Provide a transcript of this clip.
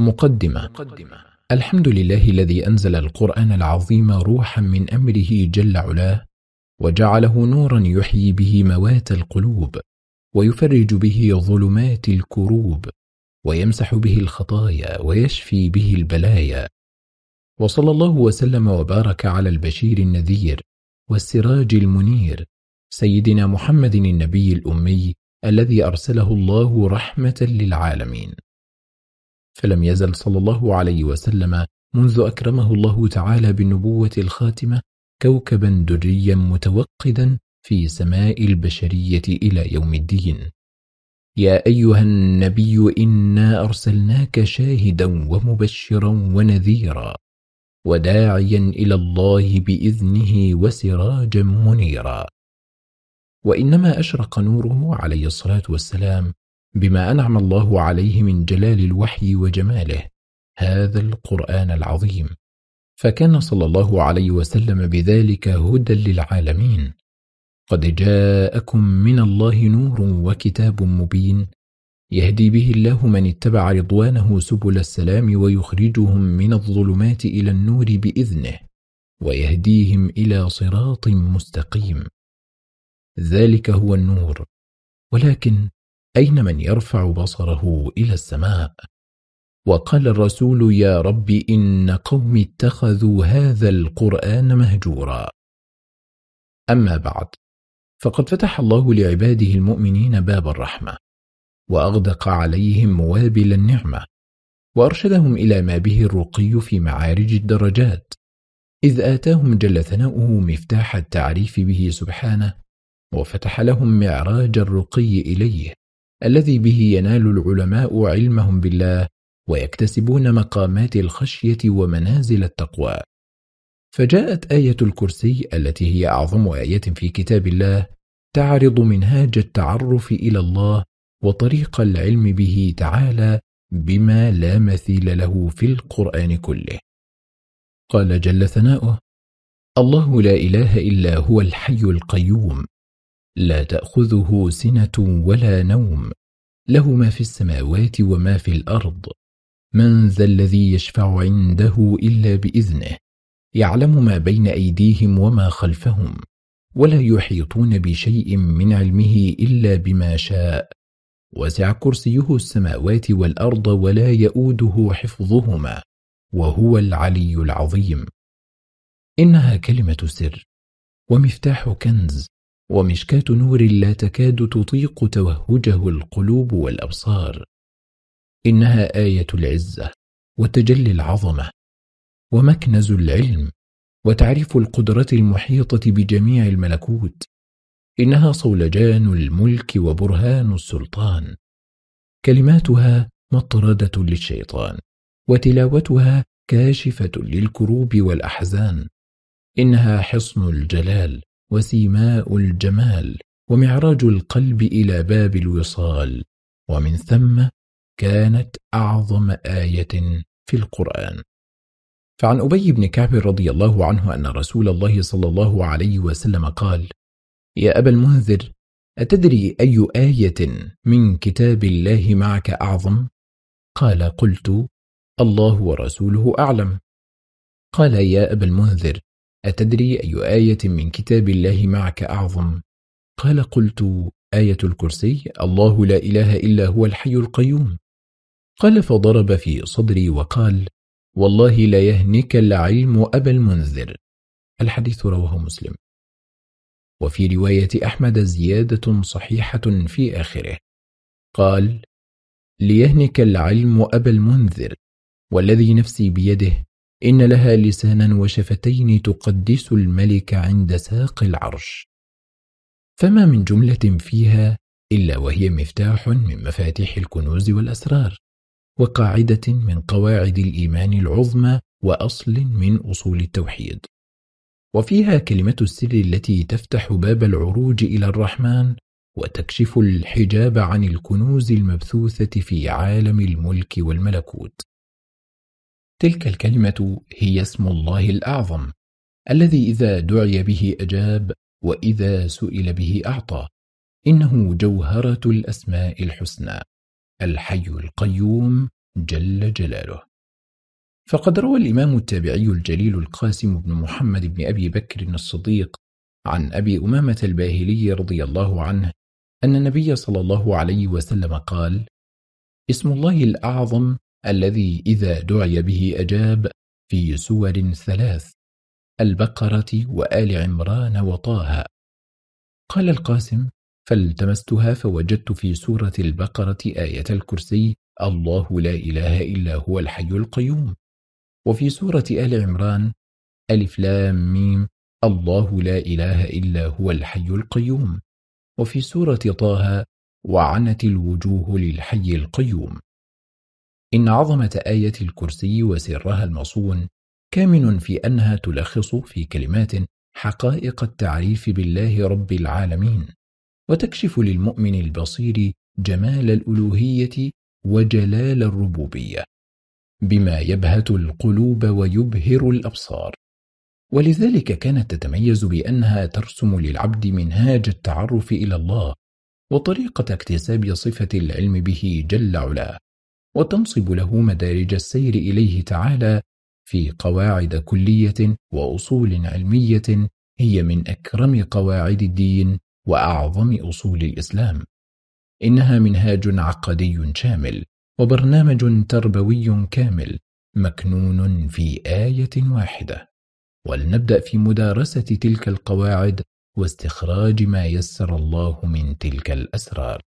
مقدمة. الحمد لله الذي أنزل القرآن العظيم روحا من أمره جل علاه وجعله نورا يحيي به موات القلوب ويفرج به ظلمات الكروب ويمسح به الخطايا ويشفي به البلايا. وصلى الله وسلم وبارك على البشير النذير والسراج المنير سيدنا محمد النبي الأمي الذي أرسله الله رحمة للعالمين. فلم يزل صلى الله عليه وسلم منذ أكرمه الله تعالى بالنبوة الخاتمة كوكبا دريا متوقدا في سماء البشرية إلى يوم الدين. يا أيها النبي إنا أرسلناك شاهدا ومبشرا ونذيرا وداعيا إلى الله بإذنه وسراجا منيرا. وإنما أشرق نوره عليه الصلاة والسلام بما أنعم الله عليه من جلال الوحي وجماله هذا القرآن العظيم. فكان صلى الله عليه وسلم بذلك هدى للعالمين. قد جاءكم من الله نور وكتاب مبين. يهدي به الله من اتبع رضوانه سبل السلام ويخرجهم من الظلمات إلى النور بإذنه ويهديهم إلى صراط مستقيم. ذلك هو النور. ولكن أين من يرفع بصره إلى السماء؟ وقال الرسول يا رب إن قوم اتخذوا هذا القرآن مهجورا. أما بعد فقد فتح الله لعباده المؤمنين باب الرحمة وأغدق عليهم موابل النعمة وأرشدهم إلى ما به الرقي في معارج الدرجات إذ آتاهم جل ثناؤه مفتاح التعريف به سبحانه وفتح لهم معراج الرقي إليه. الذي به ينال العلماء علمهم بالله ويكتسبون مقامات الخشية ومنازل التقوى. فجاءت آية الكرسي التي هي أعظم آية في كتاب الله تعرض منهاج التعرف إلى الله وطريق العلم به تعالى بما لا مثيل له في القرآن كله. قال جل ثناؤه الله لا إله إلا هو الحي القيوم لا تأخذه سنة ولا نوم. له ما في السماوات وما في الأرض. من ذا الذي يشفع عنده إلا بإذنه. يعلم ما بين أيديهم وما خلفهم. ولا يحيطون بشيء من علمه إلا بما شاء. وسع كرسيه السماوات والأرض ولا يؤوده حفظهما. وهو العلي العظيم. إنها كلمة سر. ومفتاح كنز. ومشكاة نور لا تكاد تطيق توهجه القلوب والأبصار. إنها آية العزة وتجلي العظمة ومكنز العلم وتعريف القدرة المحيطة بجميع الملكوت. إنها صولجان الملك وبرهان السلطان. كلماتها مطردة للشيطان وتلاوتها كاشفة للكروب والأحزان. إنها حصن الجلال وسيماء الجمال ومعراج القلب إلى باب الوصال. ومن ثم كانت أعظم آية في القرآن. فعن أبي بن كعب رضي الله عنه أن رسول الله صلى الله عليه وسلم قال يا أبا المنذر أتدري أي آية من كتاب الله معك أعظم؟ قال قلت الله ورسوله أعلم. قال يا أبا المنذر أتدري أي آية من كتاب الله معك أعظم؟ قال قلت آية الكرسي الله لا إله إلا هو الحي القيوم. قال فضرب في صدري وقال والله لا يهنك العلم أبا المنذر. الحديث رواه مسلم. وفي رواية أحمد زيادة صحيحة في آخره. قال ليهنك العلم أبا المنذر والذي نفسي بيده إن لها لسانا وشفتين تقدس الملك عند ساق العرش. فما من جملة فيها إلا وهي مفتاح من مفاتيح الكنوز والأسرار وقاعدة من قواعد الإيمان العظمى وأصل من أصول التوحيد. وفيها كلمة السر التي تفتح باب العروج إلى الرحمن وتكشف الحجاب عن الكنوز المبثوثة في عالم الملك والملكوت. تلك الكلمة هي اسم الله الأعظم الذي إذا دعي به أجاب وإذا سئل به أعطى. إنه جوهرة الأسماء الحسنى الحي القيوم جل جلاله. فقد روى الإمام التابعي الجليل القاسم بن محمد بن أبي بكر الصديق عن أبي أمامة الباهلي رضي الله عنه أن النبي صلى الله عليه وسلم قال اسم الله الأعظم الذي إذا دعي به أجاب في سور ثلاث البقرة وآل عمران وطه. قال القاسم فالتمستها فوجدت في سورة البقرة آية الكرسي الله لا إله إلا هو الحي القيوم. وفي سورة آل عمران ألف لام ميم الله لا إله إلا هو الحي القيوم. وفي سورة طه وعنت الوجوه للحي القيوم. إن عظمة آية الكرسي وسرها المصون كامن في أنها تلخص في كلمات حقائق التعريف بالله رب العالمين وتكشف للمؤمن البصير جمال الألوهية وجلال الربوبية بما يبهت القلوب ويبهر الأبصار. ولذلك كانت تتميز بأنها ترسم للعبد منهاج التعرف إلى الله وطريقة اكتساب صفة العلم به جل علاه وتنصب له مدارج السير إليه تعالى في قواعد كلية وأصول علمية هي من أكرم قواعد الدين وأعظم أصول الإسلام. إنها منهاج عقدي شامل وبرنامج تربوي كامل مكنون في آية واحدة. ولنبدأ في مدارسة تلك القواعد واستخراج ما يسر الله من تلك الأسرار.